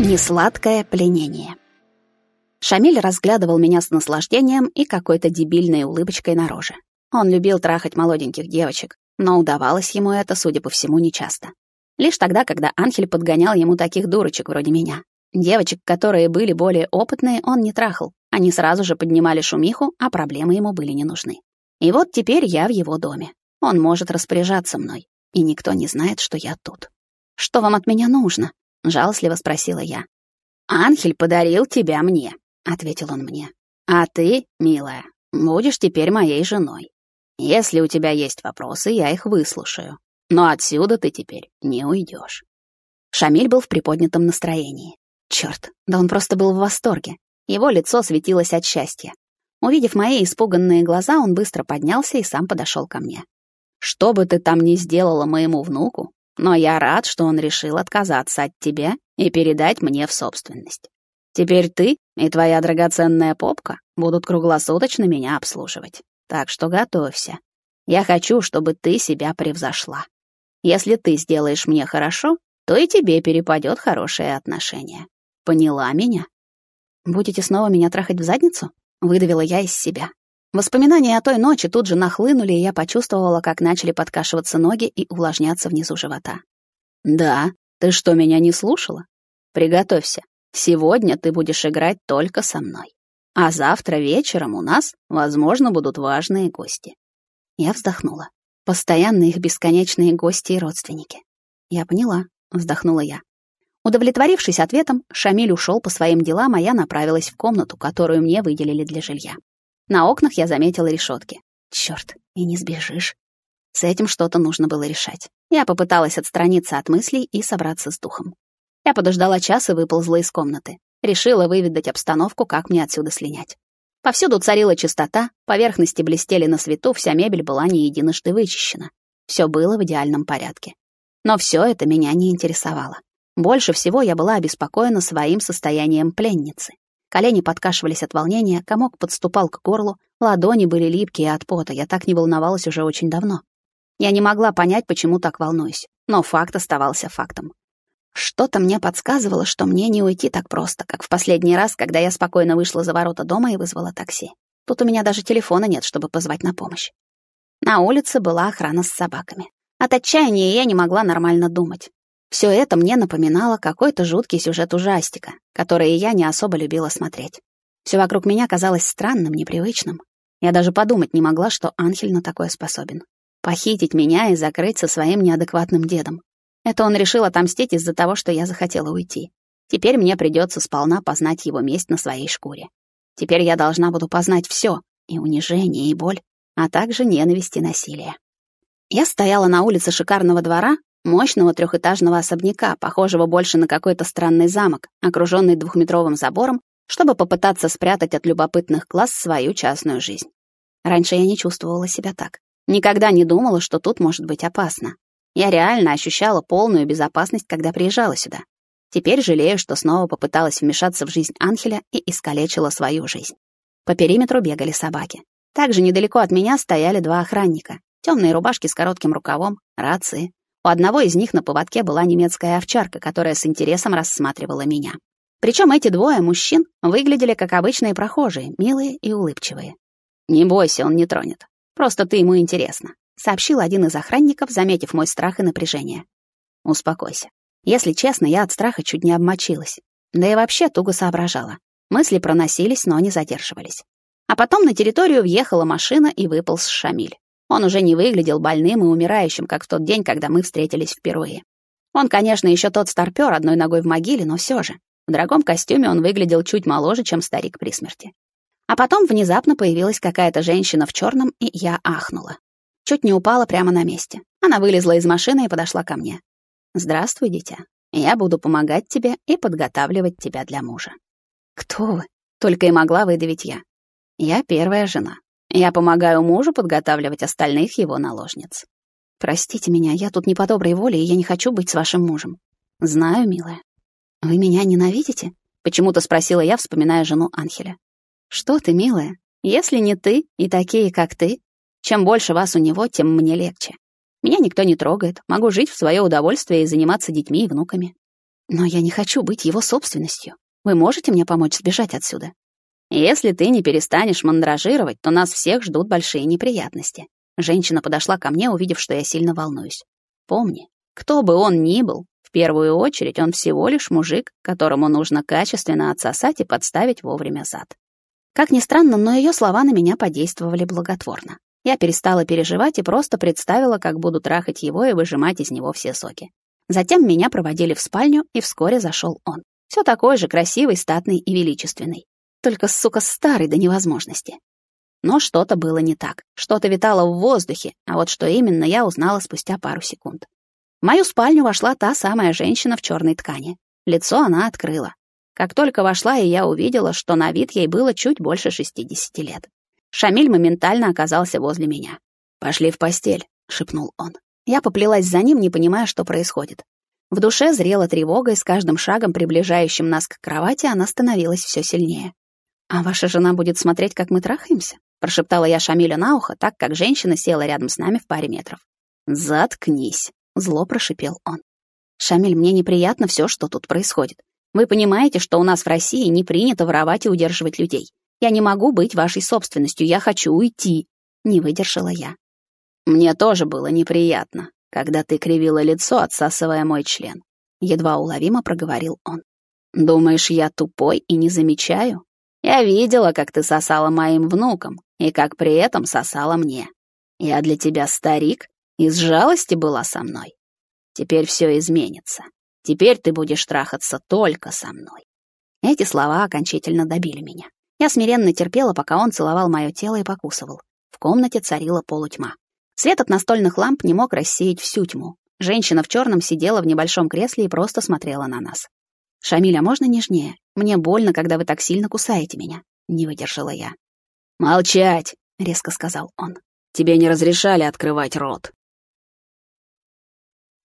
Несладкое пленение. Шамиль разглядывал меня с наслаждением и какой-то дебильной улыбочкой на роже. Он любил трахать молоденьких девочек, но удавалось ему это, судя по всему, нечасто. Лишь тогда, когда Анхель подгонял ему таких дурочек вроде меня. Девочек, которые были более опытные, он не трахал. Они сразу же поднимали шумиху, а проблемы ему были не нужны. И вот теперь я в его доме. Он может распоряжаться мной, и никто не знает, что я тут. «Что вам от меня нужно?» — жалостливо спросила я. «Анхель подарил тебя мне», — ответил он мне. «А ты, милая, будешь теперь моей женой. Если у тебя есть вопросы, я их выслушаю. Но отсюда ты теперь не уйдешь. Шамиль был в приподнятом настроении. Черт, да он просто был в восторге. Его лицо светилось от счастья. Увидев мои испуганные глаза, он быстро поднялся и сам подошел ко мне. «Что бы ты там ни сделала моему внуку, но я рад, что он решил отказаться от тебя и передать мне в собственность. Теперь ты и твоя драгоценная попка будут круглосуточно меня обслуживать. Так что готовься. Я хочу, чтобы ты себя превзошла. Если ты сделаешь мне хорошо, то и тебе перепадет хорошее отношение. Поняла меня? Будете снова меня трахать в задницу? Выдавила я из себя. Воспоминания о той ночи тут же нахлынули, и я почувствовала, как начали подкашиваться ноги и увлажняться внизу живота. «Да, ты что, меня не слушала? Приготовься. Сегодня ты будешь играть только со мной. А завтра вечером у нас, возможно, будут важные гости». Я вздохнула. Постоянно их бесконечные гости и родственники. Я поняла, вздохнула я. Удовлетворившись ответом, Шамиль ушел по своим делам, а я направилась в комнату, которую мне выделили для жилья. На окнах я заметила решетки. Черт, и не сбежишь. С этим что-то нужно было решать. Я попыталась отстраниться от мыслей и собраться с духом. Я подождала час и выползла из комнаты. Решила выведать обстановку, как мне отсюда слинять. Повсюду царила чистота, поверхности блестели на свету, вся мебель была не единожды вычищена. Все было в идеальном порядке. Но все это меня не интересовало. Больше всего я была обеспокоена своим состоянием пленницы. Колени подкашивались от волнения, комок подступал к горлу, ладони были липкие от пота, я так не волновалась уже очень давно. Я не могла понять, почему так волнуюсь, но факт оставался фактом. Что-то мне подсказывало, что мне не уйти так просто, как в последний раз, когда я спокойно вышла за ворота дома и вызвала такси. Тут у меня даже телефона нет, чтобы позвать на помощь. На улице была охрана с собаками. От отчаяния я не могла нормально думать. Все это мне напоминало какой-то жуткий сюжет ужастика, который я не особо любила смотреть. Все вокруг меня казалось странным, непривычным. Я даже подумать не могла, что Анхель на такое способен. Похитить меня и закрыть со своим неадекватным дедом. Это он решил отомстить из-за того, что я захотела уйти. Теперь мне придется сполна познать его месть на своей шкуре. Теперь я должна буду познать все, и унижение, и боль, а также ненависть и насилие. Я стояла на улице шикарного двора, мощного трехэтажного особняка, похожего больше на какой-то странный замок, окруженный двухметровым забором, чтобы попытаться спрятать от любопытных глаз свою частную жизнь. Раньше я не чувствовала себя так. Никогда не думала, что тут может быть опасно. Я реально ощущала полную безопасность, когда приезжала сюда. Теперь жалею, что снова попыталась вмешаться в жизнь Анхеля и искалечила свою жизнь. По периметру бегали собаки. Также недалеко от меня стояли два охранника. Темные рубашки с коротким рукавом, рации. У одного из них на поводке была немецкая овчарка, которая с интересом рассматривала меня. Причем эти двое мужчин выглядели как обычные прохожие, милые и улыбчивые. «Не бойся, он не тронет. Просто ты ему интересна сообщил один из охранников, заметив мой страх и напряжение. Успокойся. Если честно, я от страха чуть не обмочилась. Да и вообще туго соображала. Мысли проносились, но не задерживались. А потом на территорию въехала машина и выполз Шамиль. Он уже не выглядел больным и умирающим, как в тот день, когда мы встретились впервые. Он, конечно, еще тот старпер одной ногой в могиле, но все же. В дорогом костюме он выглядел чуть моложе, чем старик при смерти. А потом внезапно появилась какая-то женщина в черном, и я ахнула. Чуть не упала прямо на месте. Она вылезла из машины и подошла ко мне. «Здравствуй, дитя. Я буду помогать тебе и подготавливать тебя для мужа». «Кто вы?» — только и могла выдавить я. «Я первая жена. Я помогаю мужу подготавливать остальных его наложниц». «Простите меня, я тут не по доброй воле, и я не хочу быть с вашим мужем». «Знаю, милая». «Вы меня ненавидите?» — почему-то спросила я, вспоминая жену Анхеля. «Что ты, милая? Если не ты и такие, как ты, чем больше вас у него, тем мне легче. Меня никто не трогает, могу жить в свое удовольствие и заниматься детьми и внуками. Но я не хочу быть его собственностью. Вы можете мне помочь сбежать отсюда? Если ты не перестанешь мандражировать, то нас всех ждут большие неприятности. Женщина подошла ко мне, увидев, что я сильно волнуюсь. Помни, кто бы он ни был, в первую очередь он всего лишь мужик, которому нужно качественно отсосать и подставить вовремя зад. Как ни странно, но ее слова на меня подействовали благотворно. Я перестала переживать и просто представила, как буду трахать его и выжимать из него все соки. Затем меня проводили в спальню, и вскоре зашел он. Все такой же красивый, статный и величественный. Только, сука, старый до невозможности. Но что-то было не так. Что-то витало в воздухе, а вот что именно, я узнала спустя пару секунд. В мою спальню вошла та самая женщина в черной ткани. Лицо она открыла. Как только вошла, и я увидела, что на вид ей было чуть больше 60 лет. Шамиль моментально оказался возле меня. «Пошли в постель», — шепнул он. Я поплелась за ним, не понимая, что происходит. В душе зрела тревога, и с каждым шагом, приближающим нас к кровати, она становилась все сильнее. «А ваша жена будет смотреть, как мы трахаемся?» — прошептала я Шамилю на ухо, так как женщина села рядом с нами в паре метров. «Заткнись», Зло прошипел он. «Шамиль, мне неприятно все, что тут происходит. Вы понимаете, что у нас в России не принято воровать и удерживать людей. Я не могу быть вашей собственностью, я хочу уйти». Не выдержала я. «Мне тоже было неприятно, когда ты кривила лицо, отсасывая мой член», едва уловимо проговорил он. «Думаешь, я тупой и не замечаю? Я видела, как ты сосала моим внукам, и как при этом сосала мне. Я для тебя старик, из жалости была со мной. Теперь все изменится. Теперь ты будешь трахаться только со мной. Эти слова окончательно добили меня. Я смиренно терпела, пока он целовал мое тело и покусывал. В комнате царила полутьма. Свет от настольных ламп не мог рассеять всю тьму. Женщина в черном сидела в небольшом кресле и просто смотрела на нас. «Шамиля, можно нежнее? Мне больно, когда вы так сильно кусаете меня». Не выдержала я. «Молчать!» — резко сказал он. «Тебе не разрешали открывать рот».